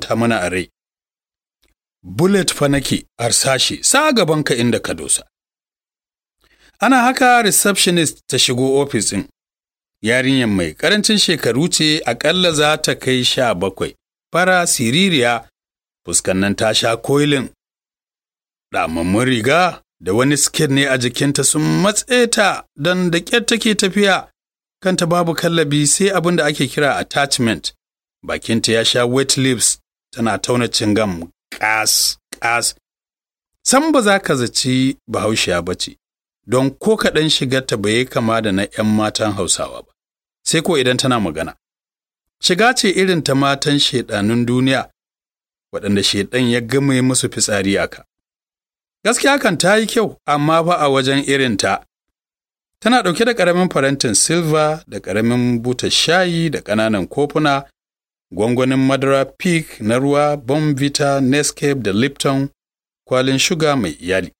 ta mana a rai. Bullet fa nake harsashi sa gabanka inda ka dosa. Ana haka receptionist ta shigo ofis ɗin. Yarinyar mai ƙarancin shekaru ce aƙalla za ta kai sha bakwai. Fara siririya, fuskan nan ta sha koilin. Ɗamammun riga da wani siket ne a jikinta sun matse ta don da ƙyar take tafiya. Kanta babu kallabi sai abin da ake kira attachment. Bakinta ya sha wet lips tana tauna cingam ƙas ƙas. San ba za ka zaci bahaushiya ba ce. don ko kaɗan shigarta bai kama da na ‘yan matan Hausawa ba, sai ko idan tana magana. Shiga ce irin ta matan shaiɗanun duniya, waɗanda shaiɗan ya gama musu fitsari aka. Gaskiya kan ta yi kyau, amma ba a wajen irinta. Tana ɗauke da ƙaramin farantin silva da ƙaramin buta shayi da ƙananan kofuna, gwangwanin madara peak na ruwa, bombita, nescape da lipton, kwalin shuga mai iyali.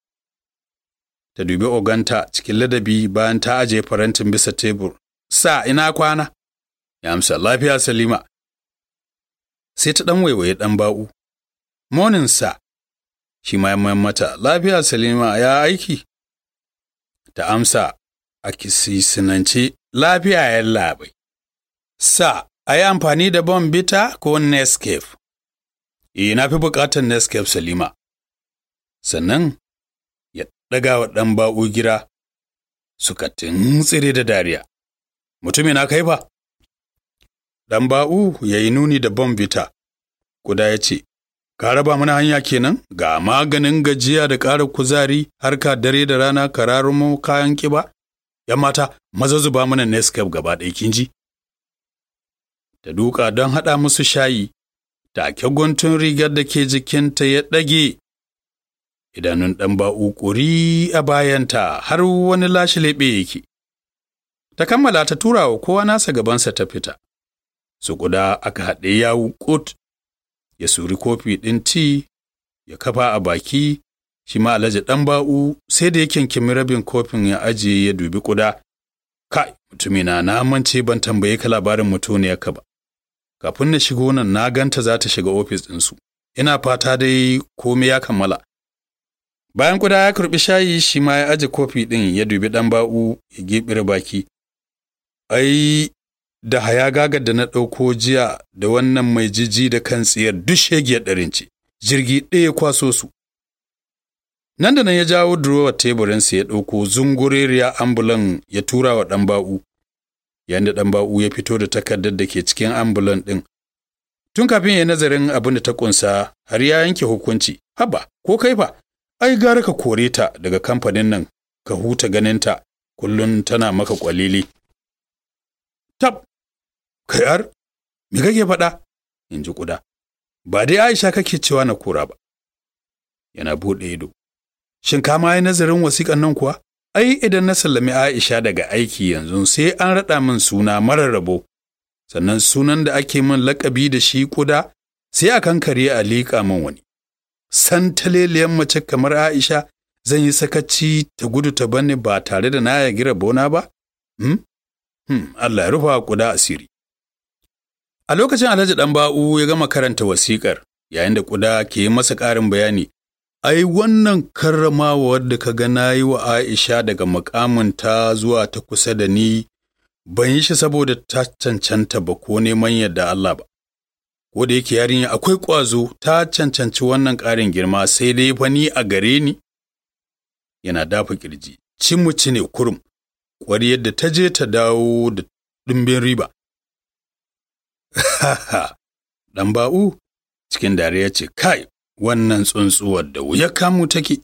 ta dubi oganta cikin ladabi bayan ta ajiye farantin bisa tebur. Sa ina kwana? Ya amsa lafiya Salima. Sai ta ɗan waiwaye ɗan ba'u. Monin sa, shi ma mata lafiya Salima ya aiki. Ta amsa a kisisinance lafiya ya labai. Sa, a yi amfani da bita ko Nescafe? E, na fi buƙatar Nescafe Salima. Sannan ɗaga wa ɗan ba'u gira suka tuntsire da dariya. Mutumin na kai ba? Ɗan ba'u ya yi nuni da bombita, guda ya ce, Ka raba mana hanya kenan ga maganin gajiya da ƙara kuzari harka dare da rana kararumo kayan ƙiba? ‘Yan mata, maza zuba mana Nescafe gaba ɗaya kin ji? Ta duka don haɗa musu shayi, take guntun rigar da ke jikinta ya ɗage idanun ɗan ba'u ƙuri a bayanta har wani lashe leɓe yake. Ta kammala ta tura wa kowa nasa gabansa ta fita. Su ƙuda aka haɗe yawu ƙut, ya suri kofi ɗin ti, ya kafa a baki, shi ma alhaji ɗan ba'u sai da ya kyankyami rabin kofin ya ajiye ya dubi ƙuda. Kai, mutumina na mance ban tambaye ka labarin mutuniyarka ba. Kafin na shigo nan na ganta za ta shiga ofis ɗinsu. Ina fata dai komai ya kammala. Bayan kuda ya kurɓi shayi shi ma ya aje kofi ɗin ya dubi ɗan ba'u ya geɓire baki. Ai, da haya gagar da na ɗauko jiya da wannan mai jiji da kan tsiyar duk shegiyar ɗarin ce, jirgi ɗaya kwaso su. Nan da nan ya jawo durowar teburinsa ya ɗauko zungureriya ambulan ya tura wa ɗan ba'u, yayin da ɗan ba'u ya fito da takardar da ke cikin ambulan ɗin. Tun kafin ya nazarin abin da ta ƙunsa har ya yanke hukunci, haba, ko kai fa, ai gara ka kore ta daga kamfanin nan ka huta ganinta kullum tana maka kwalili. Tab, kai ar, me kake faɗa? in ji ƙuda. Ba dai Aisha kake cewa na kora ba. Yana buɗe ido. Shin ka ma yi nazarin wasiƙan nan kuwa? Ai idan na sallami Aisha daga aiki yanzu sai an raɗa min suna marar rabo. Sannan sunan da ake min laƙabi da shi ƙuda sai a kankare a liƙa min wani. santaleliyan mace kamar Aisha zan yi sakaci ta gudu ta banne ba tare da na ya gira bona ba? Hmm? Hmm, Allah ya rufa kuda asiri. A lokacin Alhaji ɗan ba'u ya gama karanta wasiƙar, yayin da kuda ke masa ƙarin bayani, ai wannan karramawa wadda ka ga na yi wa Aisha daga mukaminta zuwa ta kusa da ni, ban yi shi saboda ta cancanta ba ko neman yadda Allah ba. ko da yake yarinya akwai ƙwazo ta cancanci wannan ƙarin girma sai dai fa ni a gare ni yana dafa ƙirji. Cimuci ne kurum ƙwari yadda ta je ta dawo da ɗumbin riba. Ɗan ba'u cikin dariya ce kai wannan tsuntsuwar da wuya kamu take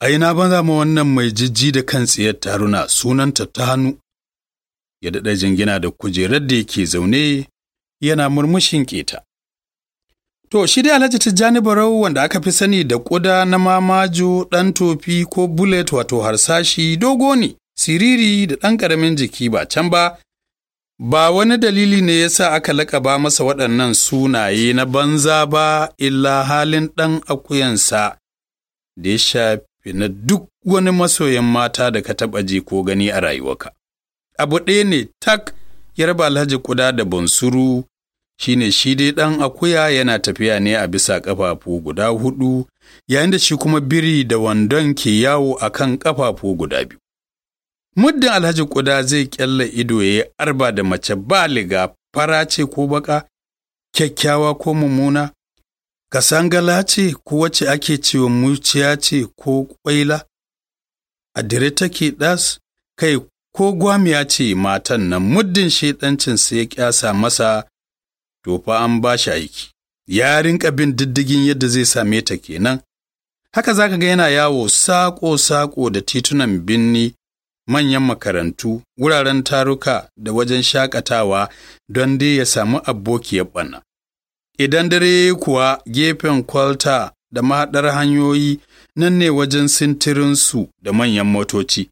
ai na banza ma wannan mai jijji da kan tsiyar taruna sunanta ta hannu ya daɗa jingina da kujerar da yake zaune yana murmushin keta. To, shi dai Alhaji Tijjani Barau wanda aka fi sani da ƙuda na mamaju ɗan tofi ko bullet wato harsashi dogo ne, siriri da ɗan ƙaramin jiki ba can ba, ba wani dalili ne ya sa aka laƙaba masa waɗannan sunaye na banza ba illa halin ɗan akuyansa da ya shafi na duk wani masoyan mata da ka taɓa ji ko gani a rayuwarka. Abu ɗaya ne tak ya raba Alhaji Kuda da Bansuru shine shi dai ɗan akuya yana tafiya ne a bisa ƙafafu guda huɗu, yayin da shi kuma biri da wandon ke yawo a kan ƙafafu guda biyu. Muddin Alhaji Kuda zai ƙyalla ido ya yi arba da mace baliga fara ce ko baka, kyakkyawa ko mummuna, kasangala ce ko wacce ake cewa muciya ce ko ƙwaila, a dire take ɗas, kai ko gwamiya ce matan nan muddin shaidancinsa ya ƙyasa masa, to fa an ba shi aiki, ya rinka bin diddigin yadda zai same ta kenan. Haka za ka ga yana yawo saƙo-saƙo da titunan binni, manyan makarantu, wuraren taruka da wajen shaƙatawa don dai ya samu abokiyar ɓana. Idan dare kuwa gefen kwalta da mahaɗar hanyoyi nan ne wajen sintirinsu da manyan motoci.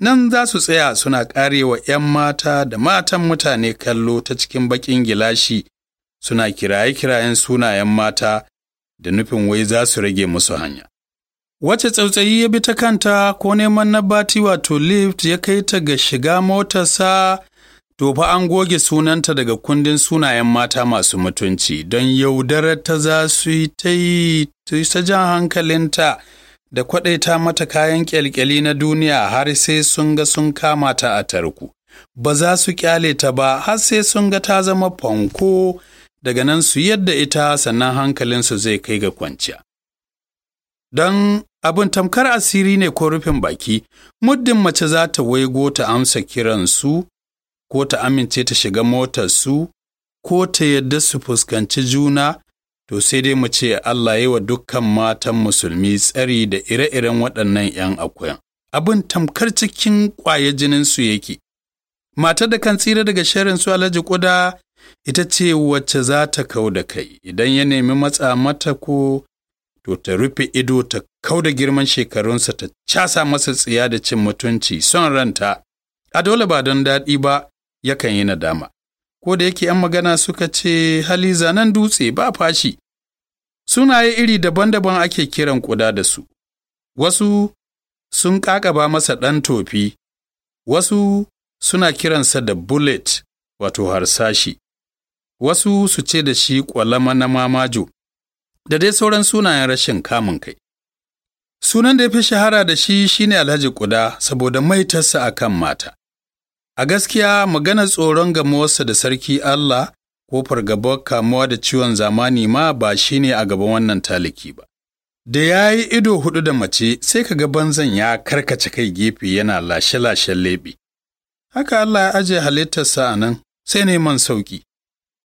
Nan za su tsaya suna ƙarewa ‘yan mata da matan mutane kallo ta cikin baƙin gilashi suna kiraye-kirayen sunayen mata da nufin wai za su rage musu hanya. Wace tsautsayi ya bi ta kanta ko neman na bati wato lift ya kai ta ga shiga motarsa to fa an goge sunanta daga kundin sunayen mata masu mutunci don yaudarar ta za su yi ta yi ta jan hankalinta da kwaɗaita mata kayan ƙyalƙyali na duniya har sai sun ga sun kama ta a tarku. Ba za su ƙyale ta ba har sai sun ga ta zama fanko daga nan su yadda ita sannan hankalinsu zai kai ga kwanciya. Don abin tamkar asiri ne ko rufin baki, muddin mace za ta waigo ta amsa kiransu, ko ta amince ta shiga motarsu, ko ta yadda su fuskanci juna, to sai dai mu ce Allah yi wa dukkan matan musulmi tsari da ire-iren waɗannan ‘yan akuyan. Abin tamkar cikin ƙwaye jininsu yake. Matar da kan tsira daga sharin su alhaji ƙuda ita ce wacce za ta kau da kai, idan ya nemi matsa mata ko to ta rufe ido ta kau da girman shekarunsa ta casa masa tsiya da cin mutunci son ranta, a dole ba don daɗi ba yakan yi nadama. Ko da yake ‘yan magana suka ce hali zanen dutse ba fashi, sunaye iri daban-daban ake kiran ƙuda da su, wasu sun ƙaƙaba masa ɗan tofi, wasu suna kiransa da bullet wato harsashi, wasu su ce da shi ƙwalama na mamajo. Da dai sauran sunayen rashin kamun kai. Sunan da ya fi shahara da shi shine Alhaji Kuda saboda maitarsa a kan mata. A gaskiya maganar tsoron gamuwarsa da sarki Allah ko fargabar kamuwa da ciwon zamani ma ba shi ne a gaban wannan taliki ba. Da ya yi ido huɗu da mace sai ka ga banzan ya karkace kai gefe yana lashe-lashen leɓe. Haka Allah ya ajiye halittarsa a nan sai neman sauƙi.